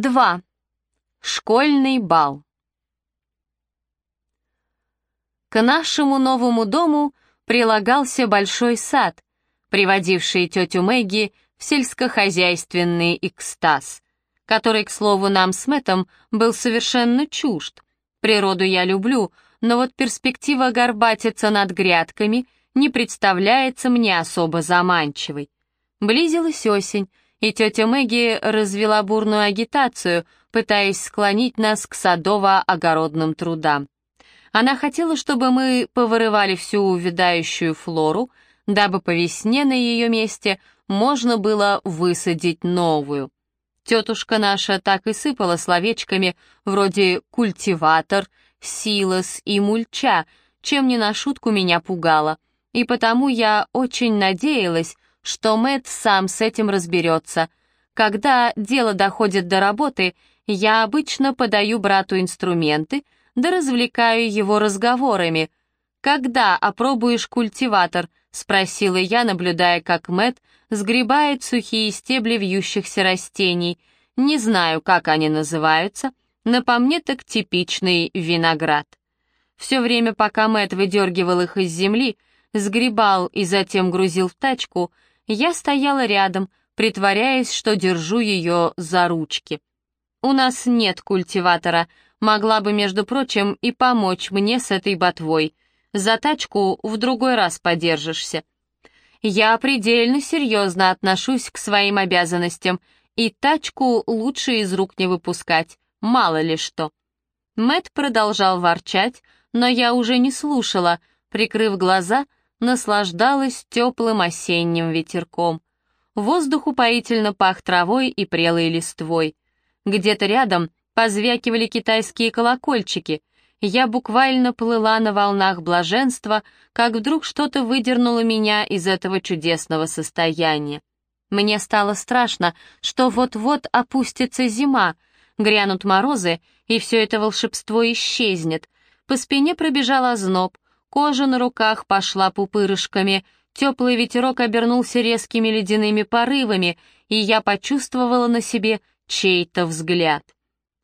2. Школьный бал. К нашему новому дому прилагался большой сад, приводивший тетю Мэгги в сельскохозяйственный экстаз, который, к слову, нам с Мэттом был совершенно чужд. Природу я люблю, но вот перспектива горбатиться над грядками не представляется мне особо заманчивой. Близилась осень, и тетя Мэгги развела бурную агитацию, пытаясь склонить нас к садово-огородным трудам. Она хотела, чтобы мы повырывали всю увядающую флору, дабы по весне на ее месте можно было высадить новую. Тетушка наша так и сыпала словечками вроде «культиватор», «силос» и «мульча», чем не на шутку меня пугала, и потому я очень надеялась, что Мэт сам с этим разберется. Когда дело доходит до работы, я обычно подаю брату инструменты, да развлекаю его разговорами. «Когда опробуешь культиватор?» — спросила я, наблюдая, как Мэт сгребает сухие стебли вьющихся растений. Не знаю, как они называются, но по мне так типичный виноград. Все время, пока Мэт выдергивал их из земли, сгребал и затем грузил в тачку — я стояла рядом, притворяясь, что держу ее за ручки. «У нас нет культиватора, могла бы, между прочим, и помочь мне с этой ботвой. За тачку в другой раз подержишься». Я предельно серьезно отношусь к своим обязанностям, и тачку лучше из рук не выпускать, мало ли что. Мэт продолжал ворчать, но я уже не слушала, прикрыв глаза — наслаждалась теплым осенним ветерком. Воздух упоительно пах травой и прелой листвой. Где-то рядом позвякивали китайские колокольчики. Я буквально плыла на волнах блаженства, как вдруг что-то выдернуло меня из этого чудесного состояния. Мне стало страшно, что вот-вот опустится зима, грянут морозы, и все это волшебство исчезнет. По спине пробежал озноб, Кожа на руках пошла пупырышками, теплый ветерок обернулся резкими ледяными порывами, и я почувствовала на себе чей-то взгляд.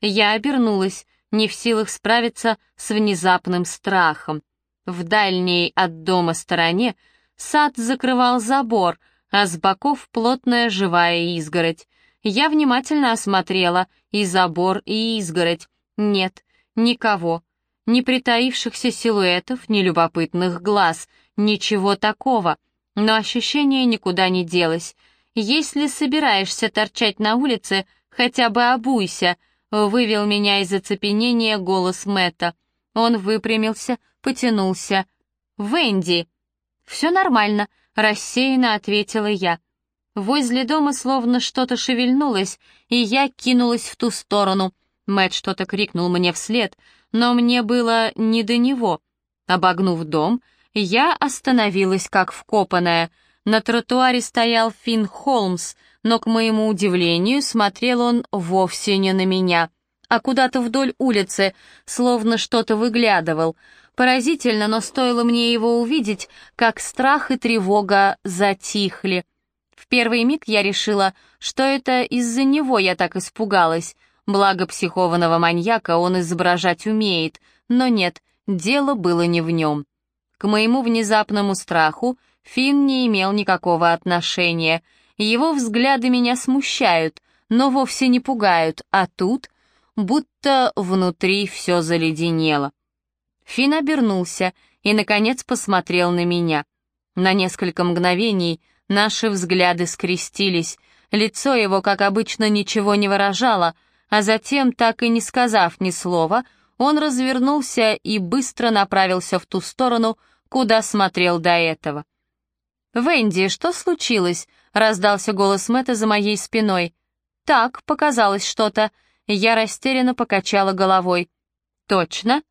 Я обернулась, не в силах справиться с внезапным страхом. В дальней от дома стороне сад закрывал забор, а с боков плотная живая изгородь. Я внимательно осмотрела и забор, и изгородь. Нет, никого ни притаившихся силуэтов, ни любопытных глаз, ничего такого. Но ощущение никуда не делось. Если собираешься торчать на улице, хотя бы обуйся, вывел меня из оцепенения голос Мэтта. Он выпрямился, потянулся. «Венди!» «Все нормально», — рассеянно ответила я. Возле дома словно что-то шевельнулось, и я кинулась в ту сторону. Мэтт что-то крикнул мне вслед — но мне было не до него. Обогнув дом, я остановилась как вкопанная. На тротуаре стоял Финн Холмс, но, к моему удивлению, смотрел он вовсе не на меня, а куда-то вдоль улицы, словно что-то выглядывал. Поразительно, но стоило мне его увидеть, как страх и тревога затихли. В первый миг я решила, что это из-за него я так испугалась — Благо психованного маньяка он изображать умеет, но нет, дело было не в нем. К моему внезапному страху Финн не имел никакого отношения. Его взгляды меня смущают, но вовсе не пугают, а тут будто внутри все заледенело. Финн обернулся и, наконец, посмотрел на меня. На несколько мгновений наши взгляды скрестились, лицо его, как обычно, ничего не выражало — а затем, так и не сказав ни слова, он развернулся и быстро направился в ту сторону, куда смотрел до этого. «Венди, что случилось?» — раздался голос Мэтта за моей спиной. «Так, показалось что-то». Я растерянно покачала головой. «Точно?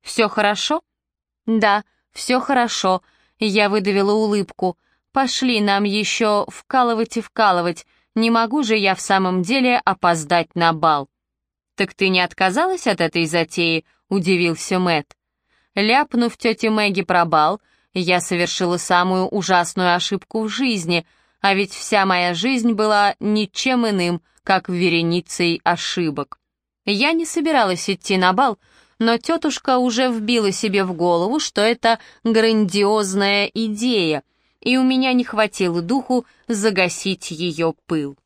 Все хорошо?» «Да, все хорошо». Я выдавила улыбку. «Пошли нам еще вкалывать и вкалывать. Не могу же я в самом деле опоздать на бал. «Так ты не отказалась от этой затеи?» — удивился Мэт. Ляпнув тете Мэгги про бал, я совершила самую ужасную ошибку в жизни, а ведь вся моя жизнь была ничем иным, как вереницей ошибок. Я не собиралась идти на бал, но тетушка уже вбила себе в голову, что это грандиозная идея, и у меня не хватило духу загасить ее пыл.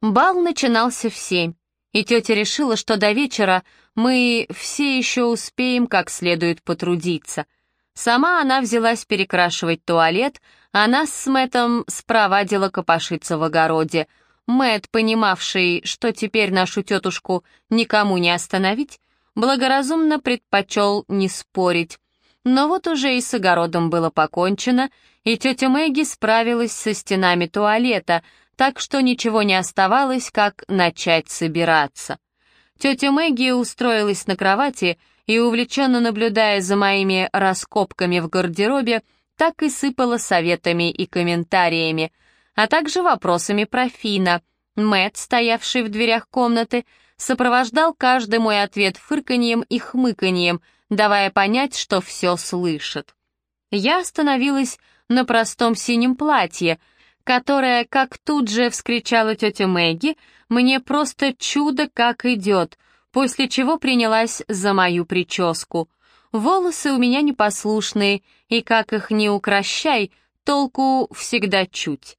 Бал начинался в семь, и тетя решила, что до вечера мы все еще успеем как следует потрудиться. Сама она взялась перекрашивать туалет, а нас с Мэттом спровадила копошиться в огороде — Мэт, понимавший, что теперь нашу тетушку никому не остановить, благоразумно предпочел не спорить. Но вот уже и с огородом было покончено, и тетя Мэгги справилась со стенами туалета, так что ничего не оставалось, как начать собираться. Тетя Мэгги устроилась на кровати и, увлеченно наблюдая за моими раскопками в гардеробе, так и сыпала советами и комментариями — а также вопросами про Фина. Мэт, стоявший в дверях комнаты, сопровождал каждый мой ответ фырканьем и хмыканьем, давая понять, что все слышит. Я остановилась на простом синем платье, которое, как тут же вскричала тетя Мэгги, мне просто чудо как идет, после чего принялась за мою прическу. Волосы у меня непослушные, и как их не укращай, толку всегда чуть.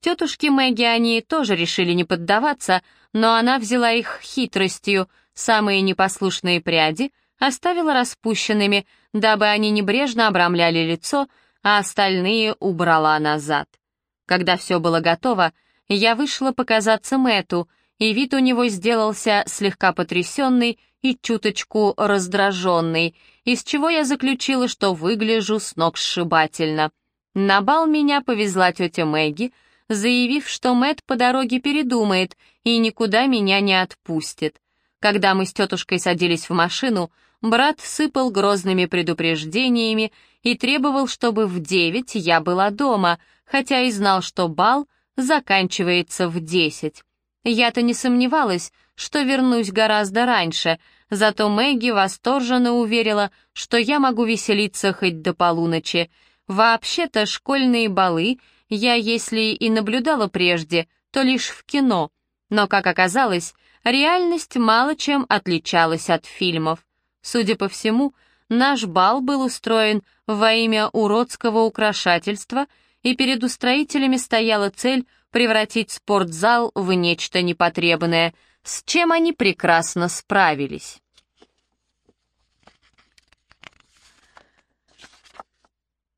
Тетушке Мэгги они тоже решили не поддаваться, но она взяла их хитростью, самые непослушные пряди оставила распущенными, дабы они небрежно обрамляли лицо, а остальные убрала назад. Когда все было готово, я вышла показаться Мэту, и вид у него сделался слегка потрясенный и чуточку раздраженный, из чего я заключила, что выгляжу с ног сшибательно. На бал меня повезла тетя Мэгги, заявив, что Мэт по дороге передумает и никуда меня не отпустит. Когда мы с тетушкой садились в машину, брат сыпал грозными предупреждениями и требовал, чтобы в девять я была дома, хотя и знал, что бал заканчивается в десять. Я-то не сомневалась, что вернусь гораздо раньше, зато Мэгги восторженно уверила, что я могу веселиться хоть до полуночи. Вообще-то школьные балы я, если и наблюдала прежде, то лишь в кино, но, как оказалось, реальность мало чем отличалась от фильмов. Судя по всему, наш бал был устроен во имя уродского украшательства, и перед устроителями стояла цель превратить спортзал в нечто непотребное, с чем они прекрасно справились.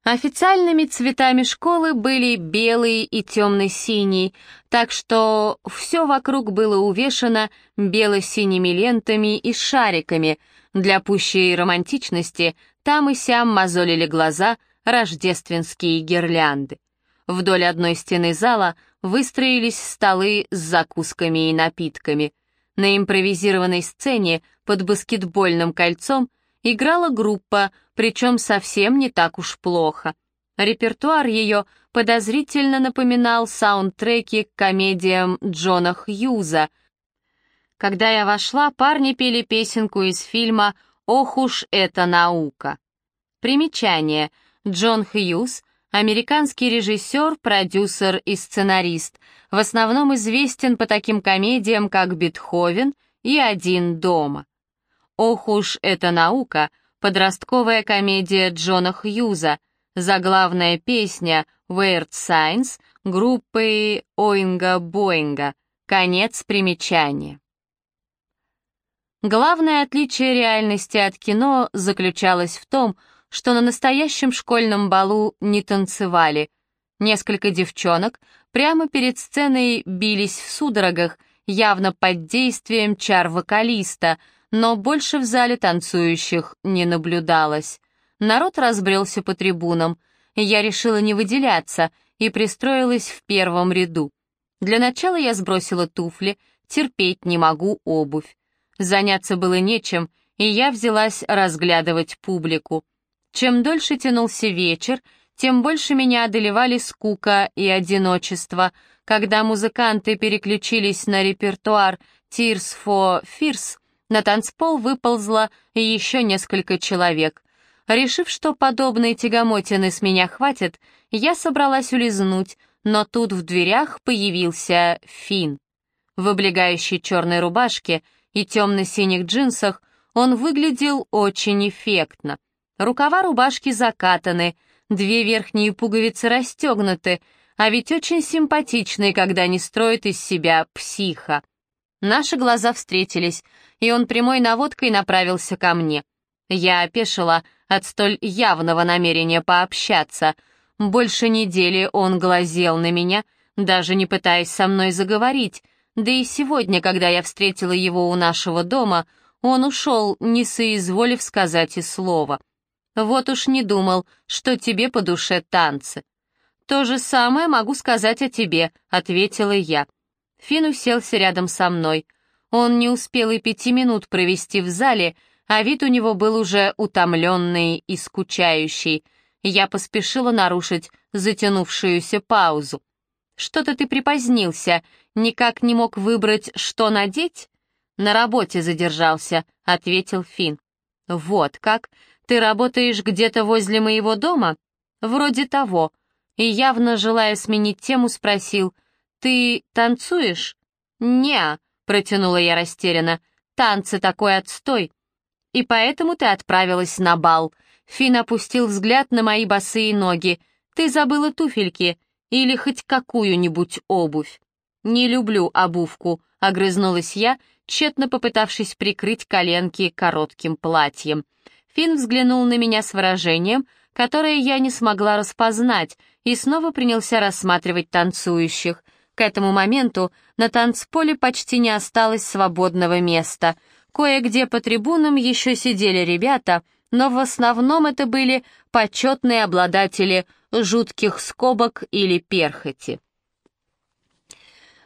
Официальными цветами школы были белый и темно-синий, так что все вокруг было увешано бело-синими лентами и шариками. Для пущей романтичности там и сям мозолили глаза рождественские гирлянды. Вдоль одной стены зала выстроились столы с закусками и напитками. На импровизированной сцене под баскетбольным кольцом играла группа, причем совсем не так уж плохо. Репертуар ее подозрительно напоминал саундтреки к комедиям Джона Хьюза. Когда я вошла, парни пели песенку из фильма «Ох уж эта наука». Примечание. Джон Хьюз — американский режиссер, продюсер и сценарист, в основном известен по таким комедиям, как «Бетховен» и «Один дома». «Ох уж эта наука» — подростковая комедия Джона Хьюза, заглавная песня «Weird Science» группы Оинга Боинга, конец примечания. Главное отличие реальности от кино заключалось в том, что на настоящем школьном балу не танцевали. Несколько девчонок прямо перед сценой бились в судорогах, явно под действием чар вокалиста — но больше в зале танцующих не наблюдалось. Народ разбрелся по трибунам. Я решила не выделяться и пристроилась в первом ряду. Для начала я сбросила туфли, терпеть не могу обувь. Заняться было нечем, и я взялась разглядывать публику. Чем дольше тянулся вечер, тем больше меня одолевали скука и одиночество. Когда музыканты переключились на репертуар «Tears for Fears», на танцпол выползло еще несколько человек. Решив, что подобные тягомотины с меня хватит, я собралась улизнуть, но тут в дверях появился Финн. В облегающей черной рубашке и темно-синих джинсах он выглядел очень эффектно. Рукава рубашки закатаны, две верхние пуговицы расстегнуты, а ведь очень симпатичный, когда не строит из себя психа. Наши глаза встретились, и он прямой наводкой направился ко мне. Я опешила от столь явного намерения пообщаться. Больше недели он глазел на меня, даже не пытаясь со мной заговорить, да и сегодня, когда я встретила его у нашего дома, он ушел, не соизволив сказать и слова. Вот уж не думал, что тебе по душе танцы. «То же самое могу сказать о тебе», — ответила я. Фин уселся рядом со мной. Он не успел и пяти минут провести в зале, а вид у него был уже утомленный и скучающий. Я поспешила нарушить затянувшуюся паузу. «Что-то ты припозднился, никак не мог выбрать, что надеть?» «На работе задержался», — ответил Фин. «Вот как? Ты работаешь где-то возле моего дома?» «Вроде того», и, явно желая сменить тему, спросил, «Ты танцуешь?» «Не», — протянула я растерянно, «танцы такой отстой». «И поэтому ты отправилась на бал». Фин опустил взгляд на мои босые ноги. «Ты забыла туфельки или хоть какую-нибудь обувь?» «Не люблю обувку», — огрызнулась я, тщетно попытавшись прикрыть коленки коротким платьем. Фин взглянул на меня с выражением, которое я не смогла распознать, и снова принялся рассматривать танцующих. К этому моменту на танцполе почти не осталось свободного места. Кое-где по трибунам еще сидели ребята, но в основном это были почетные обладатели жутких скобок или перхоти.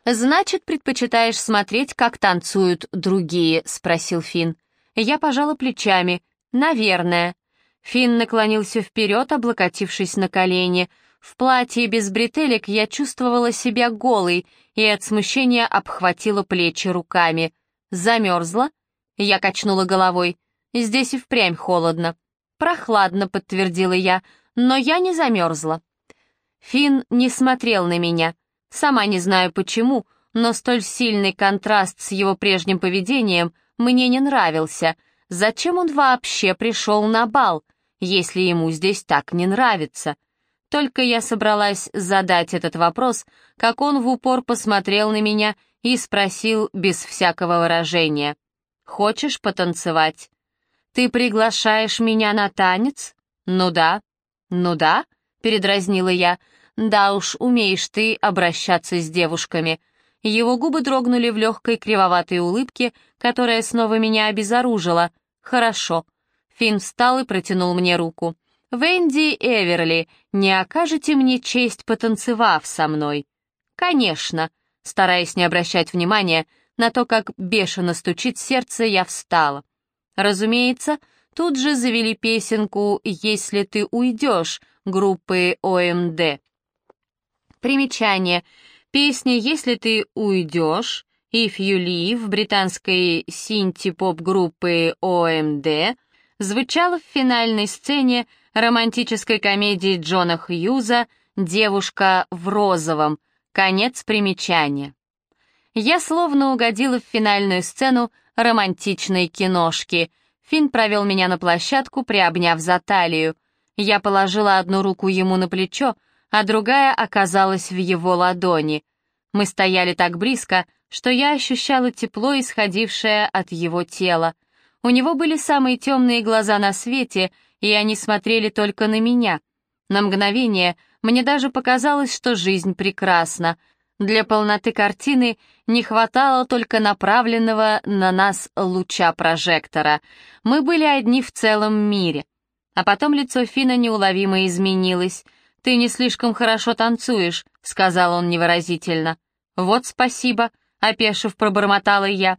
«Значит, предпочитаешь смотреть, как танцуют другие?» — спросил Финн. Я пожала плечами. «Наверное». Финн наклонился вперед, облокотившись на колени — в платье без бретелек я чувствовала себя голой и от смущения обхватила плечи руками. Замерзла? Я качнула головой. Здесь и впрямь холодно. Прохладно, подтвердила я, но я не замерзла. Финн не смотрел на меня. Сама не знаю почему, но столь сильный контраст с его прежним поведением мне не нравился. Зачем он вообще пришел на бал, если ему здесь так не нравится? Только я собралась задать этот вопрос, как он в упор посмотрел на меня и спросил без всякого выражения. «Хочешь потанцевать?» «Ты приглашаешь меня на танец?» «Ну да». «Ну да», — передразнила я. «Да уж, умеешь ты обращаться с девушками». Его губы дрогнули в легкой кривоватой улыбке, которая снова меня обезоружила. «Хорошо». Финн встал и протянул мне руку. «Венди Эверли, не окажете мне честь, потанцевав со мной?» «Конечно», стараясь не обращать внимания на то, как бешено стучит сердце, я встала. Разумеется, тут же завели песенку «Если ты уйдешь» группы ОМД. Примечание. Песня «Если ты уйдешь» «If You Leave» британской синти-поп группы ОМД звучала в финальной сцене романтической комедии Джона Хьюза «Девушка в розовом». Конец примечания. Я словно угодила в финальную сцену романтичной киношки. Финн провел меня на площадку, приобняв за талию. Я положила одну руку ему на плечо, а другая оказалась в его ладони. Мы стояли так близко, что я ощущала тепло, исходившее от его тела. У него были самые темные глаза на свете — и они смотрели только на меня. На мгновение мне даже показалось, что жизнь прекрасна. Для полноты картины не хватало только направленного на нас луча прожектора. Мы были одни в целом мире. А потом лицо Фина неуловимо изменилось. «Ты не слишком хорошо танцуешь», — сказал он невыразительно. «Вот спасибо», — опешив пробормотала я.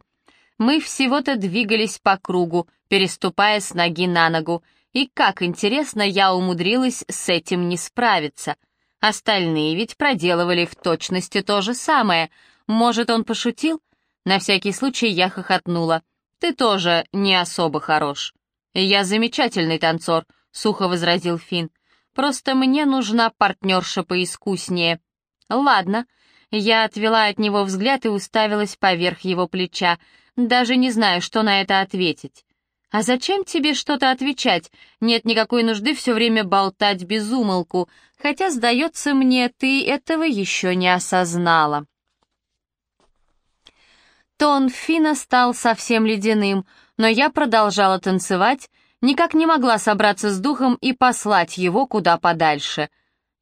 Мы всего-то двигались по кругу, переступая с ноги на ногу, и как интересно я умудрилась с этим не справиться. Остальные ведь проделывали в точности то же самое. Может, он пошутил? На всякий случай я хохотнула. Ты тоже не особо хорош. Я замечательный танцор, сухо возразил Финн. Просто мне нужна партнерша поискуснее. Ладно. Я отвела от него взгляд и уставилась поверх его плеча, даже не знаю, что на это ответить. «А зачем тебе что-то отвечать? Нет никакой нужды все время болтать без умолку, хотя, сдается мне, ты этого еще не осознала». Тон Фина стал совсем ледяным, но я продолжала танцевать, никак не могла собраться с духом и послать его куда подальше.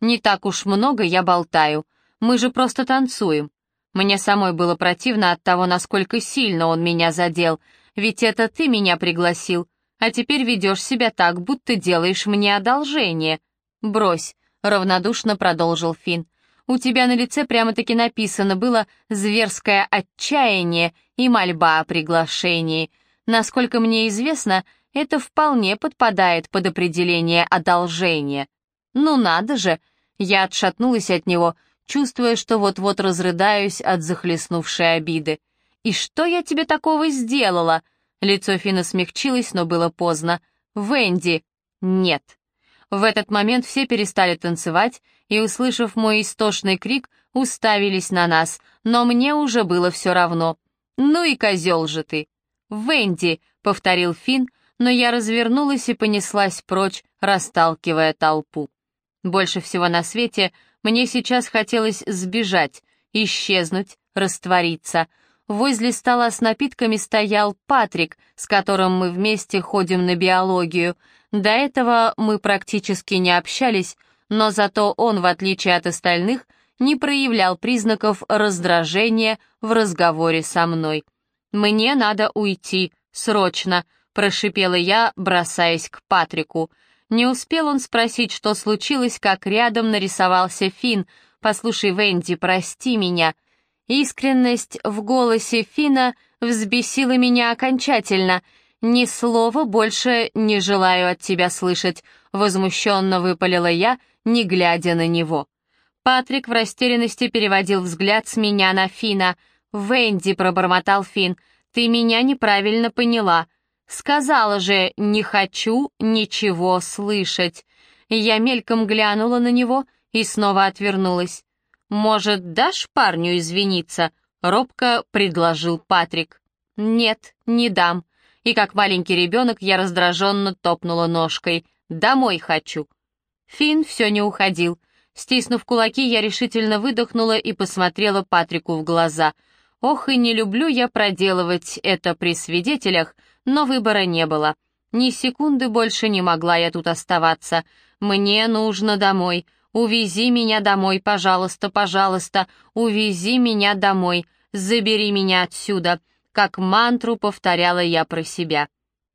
Не так уж много я болтаю, мы же просто танцуем. Мне самой было противно от того, насколько сильно он меня задел, ведь это ты меня пригласил, а теперь ведешь себя так, будто делаешь мне одолжение. Брось, равнодушно продолжил Фин. У тебя на лице прямо-таки написано было «зверское отчаяние» и «мольба о приглашении». Насколько мне известно, это вполне подпадает под определение одолжения. Ну надо же! Я отшатнулась от него, чувствуя, что вот-вот разрыдаюсь от захлестнувшей обиды. «И что я тебе такого сделала?» Лицо Фина смягчилось, но было поздно. «Венди!» «Нет». В этот момент все перестали танцевать и, услышав мой истошный крик, уставились на нас, но мне уже было все равно. «Ну и козел же ты!» «Венди!» — повторил Фин, но я развернулась и понеслась прочь, расталкивая толпу. Больше всего на свете мне сейчас хотелось сбежать, исчезнуть, раствориться. Возле стола с напитками стоял Патрик, с которым мы вместе ходим на биологию. До этого мы практически не общались, но зато он, в отличие от остальных, не проявлял признаков раздражения в разговоре со мной. «Мне надо уйти, срочно», — прошипела я, бросаясь к Патрику. Не успел он спросить, что случилось, как рядом нарисовался Финн. «Послушай, Венди, прости меня». Искренность в голосе Фина взбесила меня окончательно. «Ни слова больше не желаю от тебя слышать», — возмущенно выпалила я, не глядя на него. Патрик в растерянности переводил взгляд с меня на Фина. «Венди», — пробормотал Фин, — «ты меня неправильно поняла. Сказала же, не хочу ничего слышать». Я мельком глянула на него и снова отвернулась. «Может, дашь парню извиниться?» — робко предложил Патрик. «Нет, не дам». И как маленький ребенок я раздраженно топнула ножкой. «Домой хочу». Финн все не уходил. Стиснув кулаки, я решительно выдохнула и посмотрела Патрику в глаза. Ох, и не люблю я проделывать это при свидетелях, но выбора не было. Ни секунды больше не могла я тут оставаться. Мне нужно домой. Увези меня домой, пожалуйста, пожалуйста. Увези меня домой. Забери меня отсюда. Как мантру повторяла я про себя.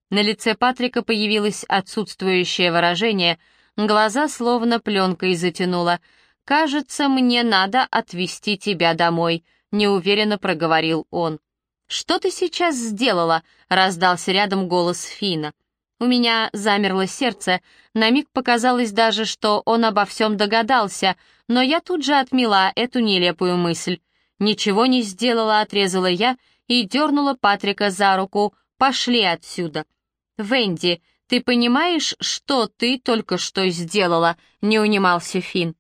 На лице Патрика появилось отсутствующее выражение, глаза словно пленкой затянуло. «Кажется, мне надо отвезти тебя домой», — неуверенно проговорил он. «Что ты сейчас сделала?» — раздался рядом голос Фина. У меня замерло сердце, на миг показалось даже, что он обо всем догадался, но я тут же отмела эту нелепую мысль. Ничего не сделала, отрезала я и дернула Патрика за руку. «Пошли отсюда!» «Венди, ты понимаешь, что ты только что сделала?» — не унимался Фин.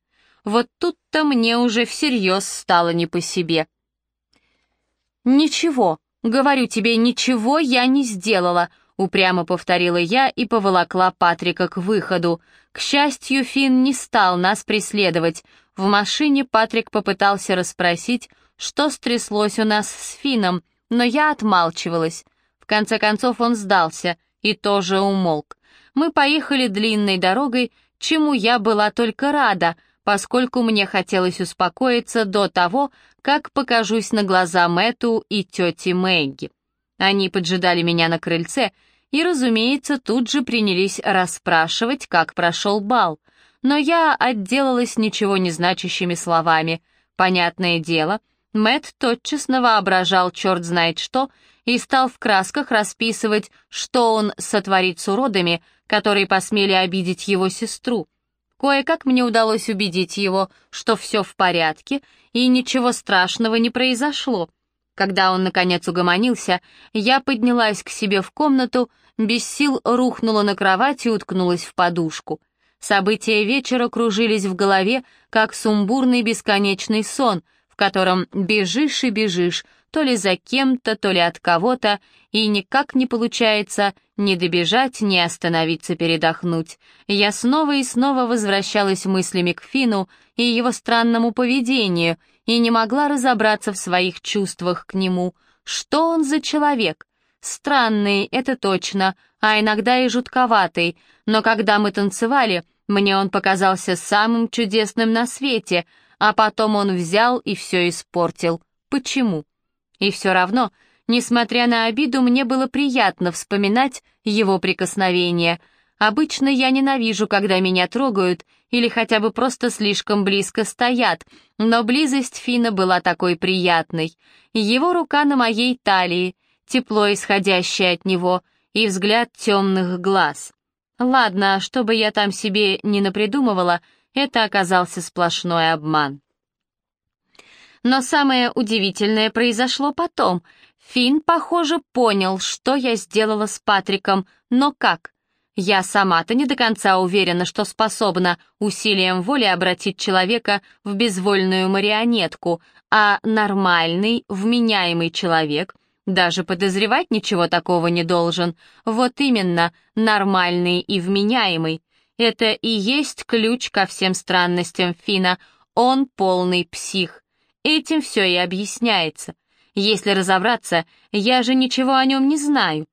Вот тут-то мне уже всерьез стало не по себе. «Ничего, говорю тебе, ничего я не сделала», — упрямо повторила я и поволокла Патрика к выходу. К счастью, Финн не стал нас преследовать. В машине Патрик попытался расспросить, что стряслось у нас с Фином, но я отмалчивалась. В конце концов он сдался и тоже умолк. Мы поехали длинной дорогой, чему я была только рада, поскольку мне хотелось успокоиться до того, как покажусь на глаза Мэту и тете Мэгги. Они поджидали меня на крыльце и, разумеется, тут же принялись расспрашивать, как прошел бал. Но я отделалась ничего не значащими словами. Понятное дело, Мэт тотчас навоображал черт знает что и стал в красках расписывать, что он сотворит с уродами, которые посмели обидеть его сестру. Кое-как мне удалось убедить его, что все в порядке и ничего страшного не произошло. Когда он, наконец, угомонился, я поднялась к себе в комнату, без сил рухнула на кровать и уткнулась в подушку. События вечера кружились в голове, как сумбурный бесконечный сон, в котором бежишь и бежишь, то ли за кем-то, то ли от кого-то, и никак не получается ни добежать, ни остановиться передохнуть. Я снова и снова возвращалась мыслями к Фину и его странному поведению, и не могла разобраться в своих чувствах к нему. Что он за человек? Странный, это точно, а иногда и жутковатый, но когда мы танцевали, мне он показался самым чудесным на свете, а потом он взял и все испортил. Почему? И все равно, несмотря на обиду, мне было приятно вспоминать его прикосновения. Обычно я ненавижу, когда меня трогают или хотя бы просто слишком близко стоят, но близость Фина была такой приятной. Его рука на моей талии, тепло исходящее от него, и взгляд темных глаз. Ладно, что бы я там себе не напридумывала, это оказался сплошной обман. Но самое удивительное произошло потом. Финн, похоже, понял, что я сделала с Патриком, но как? Я сама-то не до конца уверена, что способна усилием воли обратить человека в безвольную марионетку, а нормальный, вменяемый человек — даже подозревать ничего такого не должен. Вот именно, нормальный и вменяемый. Это и есть ключ ко всем странностям Фина. Он полный псих. Этим все и объясняется. Если разобраться, я же ничего о нем не знаю.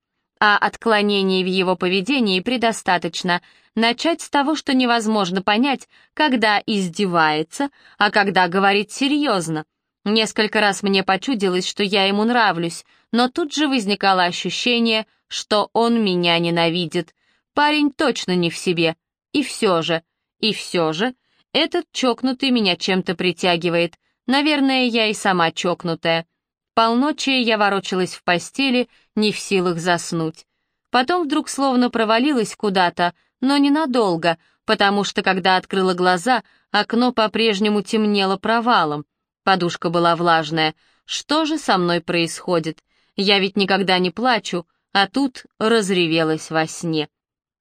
А отклонений в его поведении предостаточно. Начать с того, что невозможно понять, когда издевается, а когда говорит серьезно. Несколько раз мне почудилось, что я ему нравлюсь, но тут же возникало ощущение, что он меня ненавидит. Парень точно не в себе. И все же, и все же, этот чокнутый меня чем-то притягивает. Наверное, я и сама чокнутая. Полночи я ворочалась в постели, не в силах заснуть. Потом вдруг словно провалилась куда-то, но ненадолго, потому что, когда открыла глаза, окно по-прежнему темнело провалом. Подушка была влажная. Что же со мной происходит? Я ведь никогда не плачу, а тут разревелась во сне.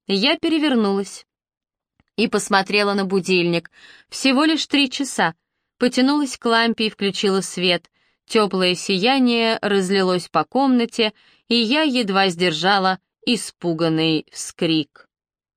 Я перевернулась и посмотрела на будильник. Всего лишь три часа. Потянулась к лампе и включила свет. Теплое сияние разлилось по комнате, и я едва сдержала испуганный вскрик.